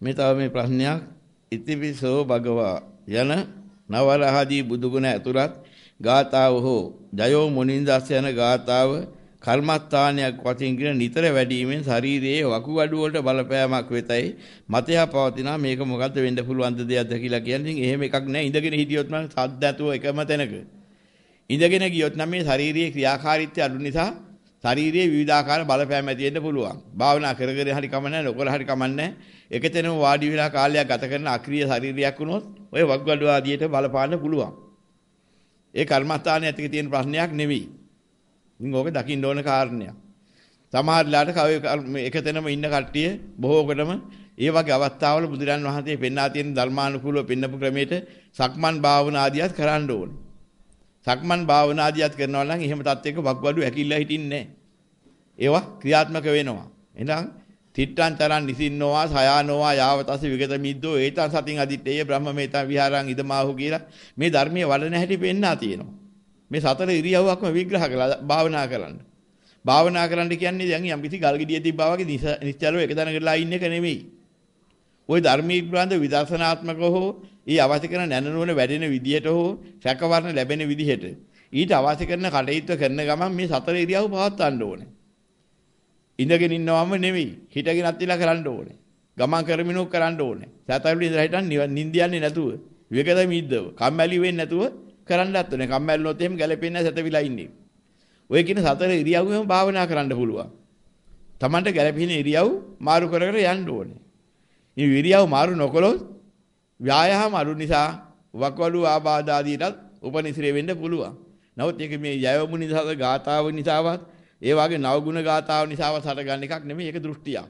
මේ තව මේ ප්‍රශ්නයක් ඉතිපිසෝ භගවා යන නවරහදී බුදුගුණ ඇතුළත් ගාතාව හෝ ජයෝ මුනින්දස් යන ගාතාව කර්මස්ථානයක් වශයෙන් කියන නිතර වැඩිවීමෙන් ශරීරයේ වකුගඩු වලට බලපෑමක් වෙතයි මතය පවතිනා මේක මොකද්ද වෙන්න පුළුවන්ද දෙයක්ද කියලා කියන්නේ. එහෙම එකක් නැහැ. ඉඳගෙන හිටියොත් නම් සද්ද ඇතුව එකම තැනක. ඉඳගෙන ගියොත් නම් මේ ශාරීරික ක්‍රියාකාරීත්වය අඩු නිසා ශාරීරියේ විවිධාකාර බලපෑම් ඇති වෙන්න පුළුවන්. භාවනා කර කර හරි කමන්නේ නොකර හරි කමන්නේ. එකතැනම වාඩි වෙලා කාලයක් ගත කරන අක්‍රීය ශාරීරියක් වුණොත් ඔය වක්ගඩුව ආදියට බලපාන්න පුළුවන්. ඒ කර්මස්ථානයේ ඇතික තියෙන ප්‍රශ්නයක් නෙවෙයි. ඉතින් ඕක දකින්න ඕන කාරණයක්. සමහරලාට කව එකතැනම ඉන්න කට්ටිය බොහෝකටම ඒ වගේ අවස්ථාවල බුදුරන් වහන්සේ පෙන්වා තියෙන ධර්මානුකූලව පෙන්නපු ක්‍රමයට සක්මන් භාවනා ආදියත් කරන්න ඕනේ. සක්මන් භාවනා ආදියත් කරනවා නම් එහෙම තත්ත්වයක වක්වඩු ඇකිල්ලා හිටින්නේ ඒවා ක්‍රියාත්මක වෙනවා. එහෙනම් තිට්ඨං තරං නිසින්නෝවා සයානෝවා යාවතස විගත මිද්දෝ ඒතං සතින් අදිත්තේය බ්‍රහ්මමේතං විහාරං ඉදමාහු කියලා මේ ධර්මයේ වඩන හැටි පෙන්වා තියෙනවා. මේ සතර ඉරියව්වක්ම විග්‍රහ කළා භාවනා කරන්න. භාවනා කරන්න කියන්නේ දැන් යම් කිසි ගල් ගෙඩිය තිබ්බා වගේ නිශ්චලව එක තැනකටලා ඉන්න එක නෙමෙයි. ওই ධර්මී ග්‍රන්ථ විදර්ශනාත්මකව හෝ ඊ අවශ්‍ය කරන නැනනුවන වැඩෙන විදිහට හෝ සැකවරණ ලැබෙන විදිහට ඊට අවශ්‍ය කරන කටයුත්ත කරන ගමන් මේ සතර ඉරියව් පවත්වන්න ඕනේ. ඉඳගෙන ඉන්නවම නෙමෙයි හිටගෙන අත්තිලා කරන්න ඕනේ. ගමන් කරමිනුක් කරන්න ඕනේ. සතරුළු ඉඳලා හිටන් නිින්දියන්නේ නැතුව විවකද මිද්දව කම්මැලි වෙන්නේ නැතුව කරන්නත් ඕනේ. කම්මැලිනොත් එහෙම ගැලපෙන්නේ නැහැ සතවිලා ඉන්නේ. ඔය කියන සතර ඉරියව්වෙම භාවනා කරන්න පුළුවන්. Tamanට ගැලපෙන ඉරියව් මාරු කර කර යන්න ඕනේ. මේ විරියව මාරු නොකළොත් ව්‍යායාම අඩු නිසා වකවලු ආබාධ ආදීටත් උපනිශ්‍රේ වෙන්න පුළුවන්. නමුත් ඒක මේ යයමුනි නිසා ගාතාව නිසාවත් ඒ වගේ නවගුණ ගාතාව නිසාවත් හටගන්න එකක් නෙමෙයි ඒක දෘෂ්ටියක්.